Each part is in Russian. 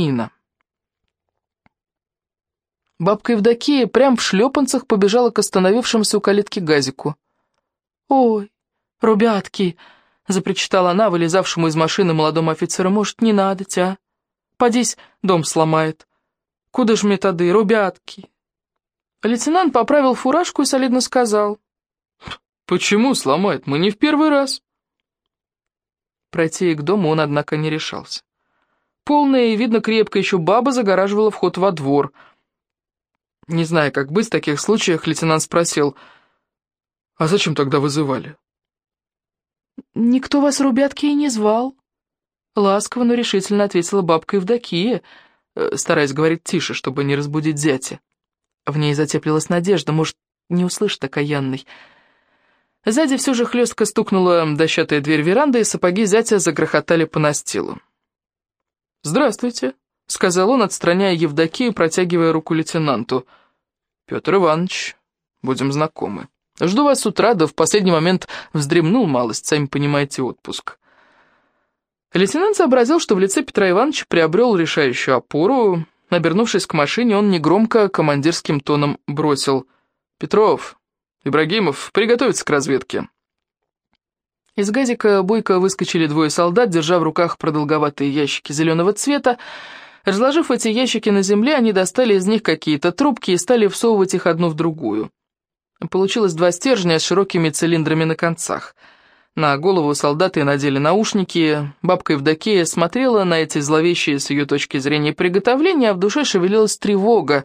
мина. Бабка Евдокия прям в шлепанцах побежала к остановившемуся у калитки газику. «Ой, ребятки!» — запричитала она, вылезавшему из машины молодому офицеру. «Может, не надо, тя? Подись, дом сломает. Куда ж мне тады, ребятки?» Лейтенант поправил фуражку и солидно сказал. «Почему сломает? Мы не в первый раз». Пройти к дому он, однако, не решался. Полная и, видно, крепко еще баба загораживала вход во двор — не зная, как быть в таких случаях, лейтенант спросил, «А зачем тогда вызывали?» «Никто вас, ребятки, и не звал», — ласково, но решительно ответила бабка Евдокия, э, стараясь говорить тише, чтобы не разбудить зятя. В ней затеплилась надежда, может, не услышит окаянный. Сзади все же хлестко стукнула дощатая дверь веранды, и сапоги зятя загрохотали по настилу. «Здравствуйте», — сказал он, отстраняя Евдокию, протягивая руку лейтенанту. Петр Иванович, будем знакомы. Жду вас с утра, да в последний момент вздремнул малость, сами понимаете, отпуск. Лейтенант сообразил, что в лице Петра Ивановича приобрел решающую опору. Обернувшись к машине, он негромко командирским тоном бросил. «Петров, Ибрагимов, приготовиться к разведке». Из газика бойко выскочили двое солдат, держа в руках продолговатые ящики зеленого цвета, Разложив эти ящики на земле, они достали из них какие-то трубки и стали всовывать их одну в другую. Получилось два стержня с широкими цилиндрами на концах. На голову солдаты надели наушники, бабка Евдокия смотрела на эти зловещие с ее точки зрения приготовления, а в душе шевелилась тревога.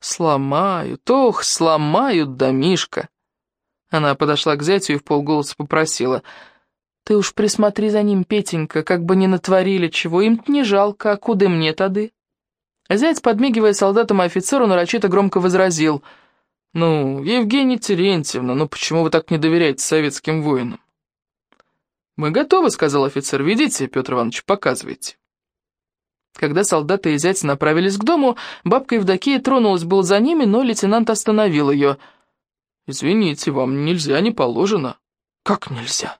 «Сломают, ох, сломают домишко!» Она подошла к зятю и в полголоса попросила — ты уж присмотри за ним, Петенька, как бы не натворили чего, им не жалко, а куда мне тады?» Зять, подмигивая солдатам и офицеру, нарочито громко возразил. «Ну, Евгения Терентьевна, ну почему вы так не доверяете советским воинам?» «Мы готовы», — сказал офицер. «Ведите, Петр Иванович, показывайте». Когда солдаты и зять направились к дому, бабка Евдокия тронулась был за ними, но лейтенант остановил ее. «Извините, вам нельзя, не положено». «Как нельзя?»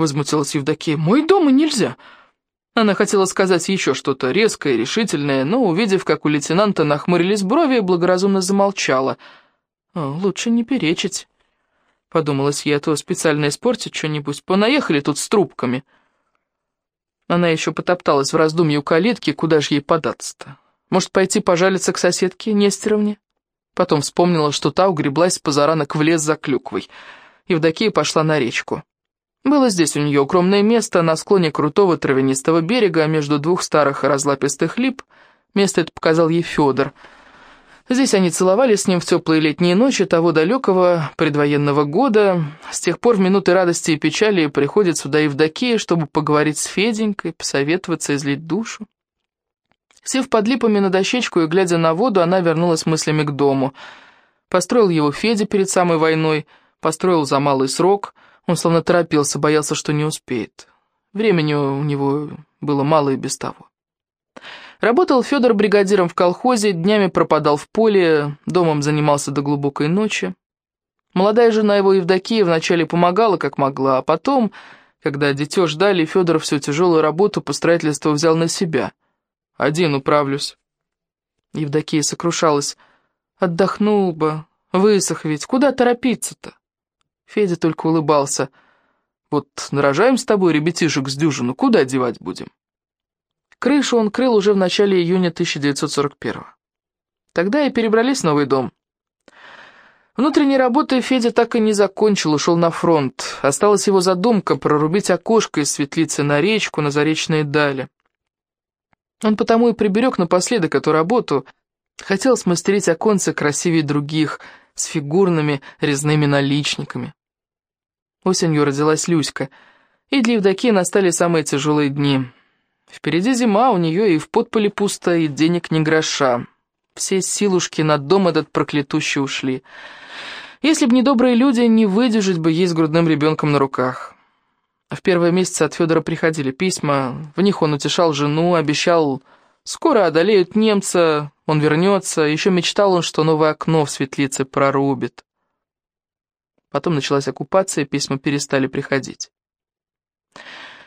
возмутилась Евдокия. «Мой дом и нельзя!» Она хотела сказать еще что-то резкое, решительное, но, увидев, как у лейтенанта нахмурились брови, благоразумно замолчала. «Лучше не перечить», — подумалась я, а то специально испортить что-нибудь. Понаехали тут с трубками. Она еще потопталась в раздумье у калитки, куда же ей податься-то? Может, пойти пожалиться к соседке Нестеровне? Потом вспомнила, что та угреблась позаранок в лес за клюквой. Евдокия пошла на речку. Было здесь у нее укромное место на склоне крутого травянистого берега между двух старых разлапистых лип. Место это показал ей Федор. Здесь они целовались с ним в теплые летние ночи того далекого предвоенного года. С тех пор в минуты радости и печали приходит сюда Евдокия, чтобы поговорить с Феденькой, посоветоваться, излить душу. Сев под липами на дощечку и глядя на воду, она вернулась мыслями к дому. Построил его Федя перед самой войной, построил за малый срок — он словно торопился, боялся, что не успеет. Времени у него было мало и без того. Работал Федор бригадиром в колхозе, днями пропадал в поле, домом занимался до глубокой ночи. Молодая жена его Евдокия вначале помогала, как могла, а потом, когда дитё ждали, Федор всю тяжелую работу по строительству взял на себя. «Один управлюсь». Евдокия сокрушалась. «Отдохнул бы, высох ведь, куда торопиться-то?» Федя только улыбался. «Вот нарожаем с тобой ребятишек с дюжину, куда девать будем?» Крышу он крыл уже в начале июня 1941 -го. Тогда и перебрались в новый дом. Внутренней работы Федя так и не закончил, ушел на фронт. Осталась его задумка прорубить окошко из светлицы на речку, на заречные дали. Он потому и приберег напоследок эту работу. Хотел смастерить оконцы красивее других, с фигурными резными наличниками. Осенью родилась Люська, и для Евдокии настали самые тяжелые дни. Впереди зима, у нее и в подполе пусто, и денег ни гроша. Все силушки на дом этот проклятущий ушли. Если б не добрые люди, не выдержать бы ей с грудным ребенком на руках. В первые месяцы от Федора приходили письма, в них он утешал жену, обещал, скоро одолеют немца, он вернется, еще мечтал он, что новое окно в светлице прорубит. Потом началась оккупация, письма перестали приходить.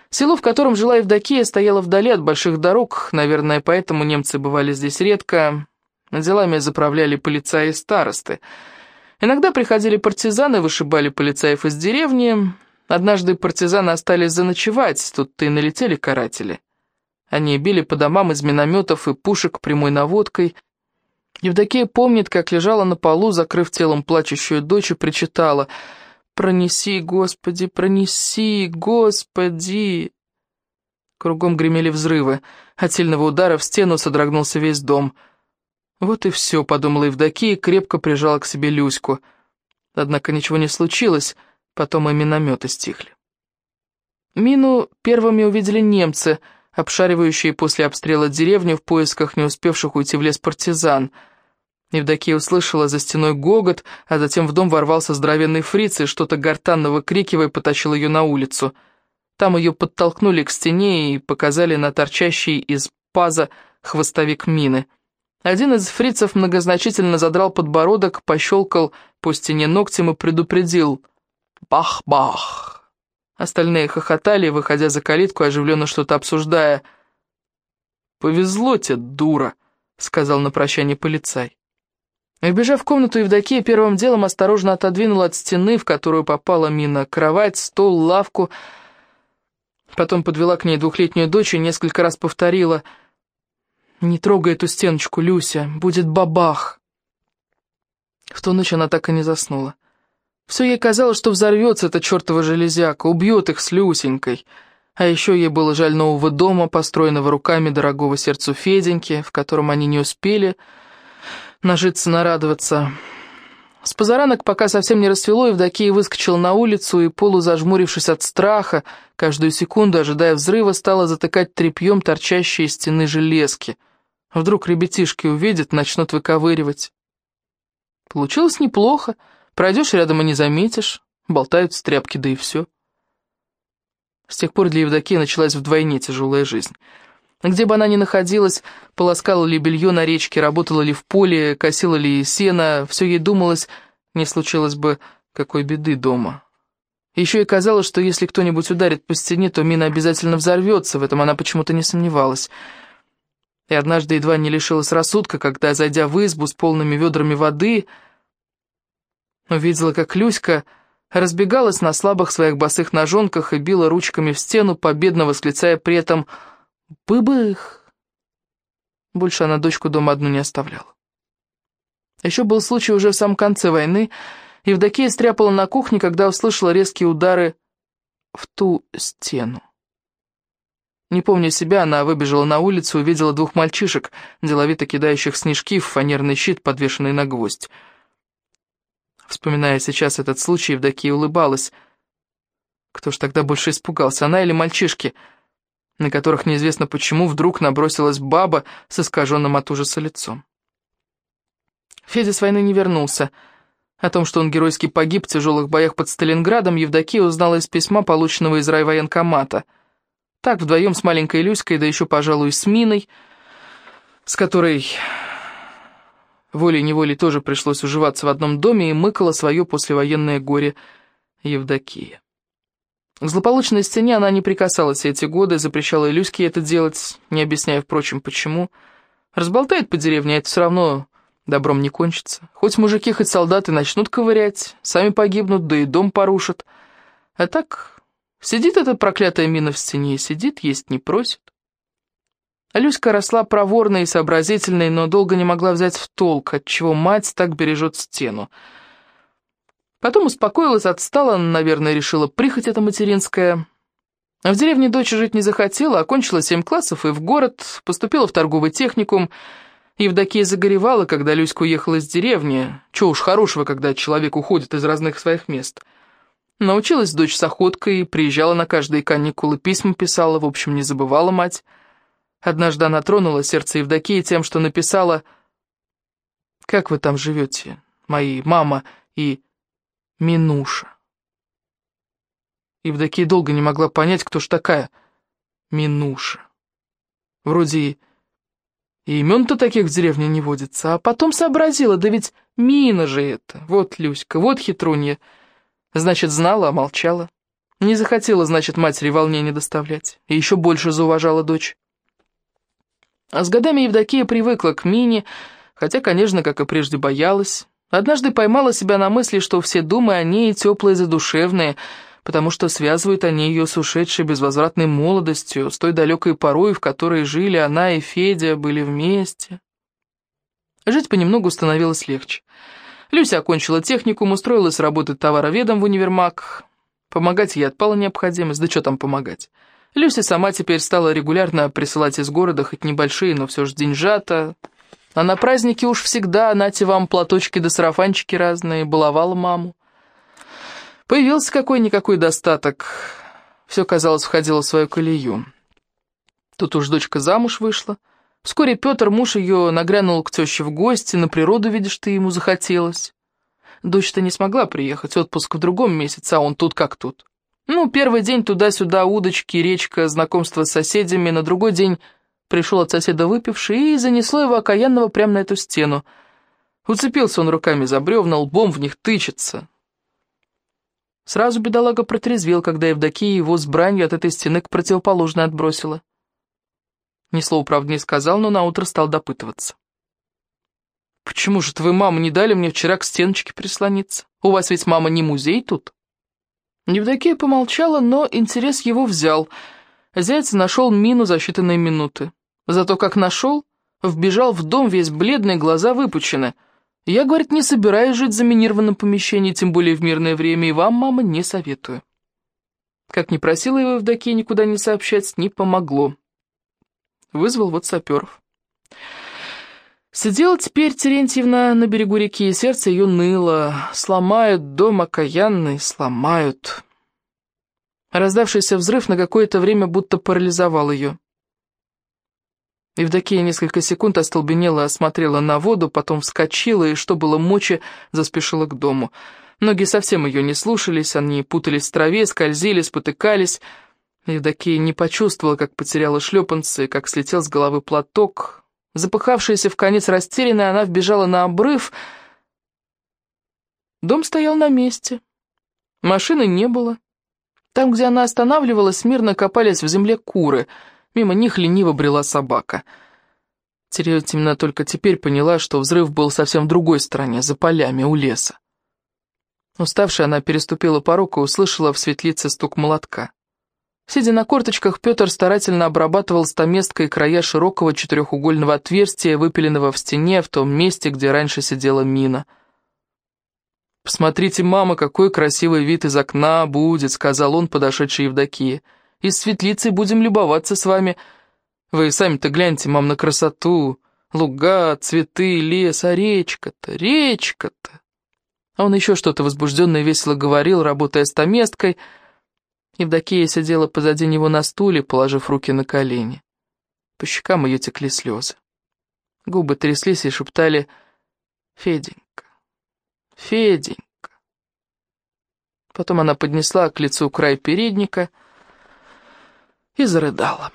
Село, в котором жила Евдокия, стояло вдали от больших дорог, наверное, поэтому немцы бывали здесь редко. Делами заправляли полицаи и старосты. Иногда приходили партизаны, вышибали полицаев из деревни. Однажды партизаны остались заночевать, тут-то и налетели каратели. Они били по домам из минометов и пушек прямой наводкой. Евдокия помнит, как лежала на полу, закрыв телом плачущую дочь, и причитала — «Пронеси, Господи, пронеси, Господи!» Кругом гремели взрывы. От сильного удара в стену содрогнулся весь дом. «Вот и все», — подумала Евдокия и крепко прижала к себе Люську. Однако ничего не случилось, потом и минометы стихли. Мину первыми увидели немцы, обшаривающие после обстрела деревню в поисках не успевших уйти в лес партизан — Евдокия услышала за стеной гогот, а затем в дом ворвался здоровенный фриц и что-то гортанно выкрикивая потащил ее на улицу. Там ее подтолкнули к стене и показали на торчащий из паза хвостовик мины. Один из фрицев многозначительно задрал подбородок, пощелкал по стене ногтем и предупредил «Бах-бах!». Остальные хохотали, выходя за калитку, оживленно что-то обсуждая. «Повезло тебе, дура», — сказал на прощание полицай. Вбежав в комнату, Евдокия первым делом осторожно отодвинула от стены, в которую попала мина, кровать, стол, лавку. Потом подвела к ней двухлетнюю дочь и несколько раз повторила «Не трогай эту стеночку, Люся, будет бабах!» В ту ночь она так и не заснула. Все ей казалось, что взорвется эта чертова железяка, убьет их с Люсенькой. А еще ей было жаль нового дома, построенного руками дорогого сердцу Феденьки, в котором они не успели нажиться, нарадоваться. С позаранок, пока совсем не рассвело, Евдокия выскочила на улицу и, полузажмурившись от страха, каждую секунду, ожидая взрыва, стала затыкать тряпьем торчащие из стены железки. Вдруг ребятишки увидят, начнут выковыривать. Получилось неплохо. Пройдешь рядом и не заметишь. Болтают тряпки, да и все. С тех пор для Евдокии началась вдвойне тяжелая жизнь. Где бы она ни находилась, полоскала ли белье на речке, работала ли в поле, косила ли сено, все ей думалось, не случилось бы какой беды дома. Еще и казалось, что если кто-нибудь ударит по стене, то мина обязательно взорвется, в этом она почему-то не сомневалась. И однажды едва не лишилась рассудка, когда, зайдя в избу с полными ведрами воды, увидела, как Люська разбегалась на слабых своих босых ножонках и била ручками в стену, победно восклицая при этом. Быбых! Больше она дочку дома одну не оставляла. Еще был случай уже в самом конце войны. Евдокия стряпала на кухне, когда услышала резкие удары в ту стену. Не помня себя, она выбежала на улицу увидела двух мальчишек, деловито кидающих снежки в фанерный щит, подвешенный на гвоздь. Вспоминая сейчас этот случай, Евдокия улыбалась. Кто ж тогда больше испугался, она или мальчишки — на которых неизвестно почему вдруг набросилась баба с искаженным от ужаса лицом. Федя с войны не вернулся. О том, что он геройски погиб в тяжелых боях под Сталинградом, Евдокия узнала из письма, полученного из райвоенкомата. Так, вдвоем с маленькой Люськой, да еще, пожалуй, с Миной, с которой волей-неволей тоже пришлось уживаться в одном доме, и мыкала свое послевоенное горе Евдокия. К злополучной стене она не прикасалась эти годы, запрещала Илюське это делать, не объясняя, впрочем, почему. Разболтает по деревне, а это все равно добром не кончится. Хоть мужики, хоть солдаты начнут ковырять, сами погибнут, да и дом порушат. А так, сидит эта проклятая мина в стене, сидит, есть не просит. Люська росла проворной и сообразительной, но долго не могла взять в толк, отчего мать так бережет стену. Потом успокоилась, отстала, наверное, решила, прихоть эта материнская. В деревне дочь жить не захотела, окончила семь классов и в город, поступила в торговый техникум. Евдокия загоревала, когда Люська уехала из деревни. Чего уж хорошего, когда человек уходит из разных своих мест. Научилась дочь с охоткой, приезжала на каждые каникулы, письма писала, в общем, не забывала мать. Однажды она тронула сердце Евдокии тем, что написала «Как вы там живете, мои мама и Минуша. Евдокия долго не могла понять, кто ж такая Минуша. Вроде и, имен-то таких в деревне не водится, а потом сообразила, да ведь Мина же это, вот Люська, вот хитрунья. Значит, знала, а молчала. Не захотела, значит, матери волнения доставлять, и еще больше зауважала дочь. А с годами Евдокия привыкла к Мине, хотя, конечно, как и прежде, боялась. Однажды поймала себя на мысли, что все думы о ней теплые задушевные, потому что связывают они ее с ушедшей безвозвратной молодостью, с той далекой порой, в которой жили она и Федя, были вместе. Жить понемногу становилось легче. Люся окончила техникум, устроилась работать товароведом в универмаг. Помогать ей отпала необходимость, да что там помогать. Люся сама теперь стала регулярно присылать из города хоть небольшие, но все же деньжата. А на праздники уж всегда, нате вам платочки да сарафанчики разные, баловала маму. Появился какой-никакой достаток. Все, казалось, входило в свою колею. Тут уж дочка замуж вышла. Вскоре Петр, муж ее, нагрянул к теще в гости, на природу, видишь, ты ему захотелось. Дочь-то не смогла приехать, отпуск в другом месяце, а он тут как тут. Ну, первый день туда-сюда, удочки, речка, знакомство с соседями, на другой день пришел от соседа выпивший и занесло его окаянного прямо на эту стену. Уцепился он руками за бревна, лбом в них тычется. Сразу бедолага протрезвел, когда Евдокия его с бранью от этой стены к противоположной отбросила. Ни слова, правда, не сказал, но наутро стал допытываться. «Почему же твои мама не дали мне вчера к стеночке прислониться? У вас ведь мама не музей тут?» Евдокия помолчала, но интерес его взял. Заяц нашел мину за считанные минуты. Зато как нашел, вбежал в дом весь бледный, глаза выпучены. Я, говорит, не собираюсь жить в заминированном помещении, тем более в мирное время, и вам, мама, не советую. Как не просила его Евдокия никуда не сообщать, не помогло. Вызвал вот саперов. Сидела теперь Терентьевна на берегу реки, и сердце ее ныло. Сломают дом окаянный, сломают. Раздавшийся взрыв на какое-то время будто парализовал ее. Евдокия несколько секунд остолбенела, осмотрела на воду, потом вскочила и, что было мочи, заспешила к дому. Ноги совсем ее не слушались, они путались в траве, скользили, спотыкались. Евдокия не почувствовала, как потеряла шлепанцы, как слетел с головы платок, Запыхавшаяся в конец растерянная, она вбежала на обрыв. Дом стоял на месте. Машины не было. Там, где она останавливалась, мирно копались в земле куры. Мимо них лениво брела собака. Терентьевна только теперь поняла, что взрыв был совсем в другой стороне, за полями, у леса. Уставшая, она переступила порог и услышала в светлице стук молотка. Сидя на корточках, Петр старательно обрабатывал стаместкой края широкого четырехугольного отверстия, выпиленного в стене, в том месте, где раньше сидела мина. «Посмотрите, мама, какой красивый вид из окна будет», — сказал он, подошедший Евдокии. «Из светлицы будем любоваться с вами. Вы сами-то гляньте, мам, на красоту. Луга, цветы, лес, а речка-то, речка-то». А он еще что-то возбужденно и весело говорил, работая стаместкой, — Евдокия сидела позади него на стуле, положив руки на колени. По щекам ее текли слезы. Губы тряслись и шептали «Феденька, Феденька». Потом она поднесла к лицу край передника и зарыдала.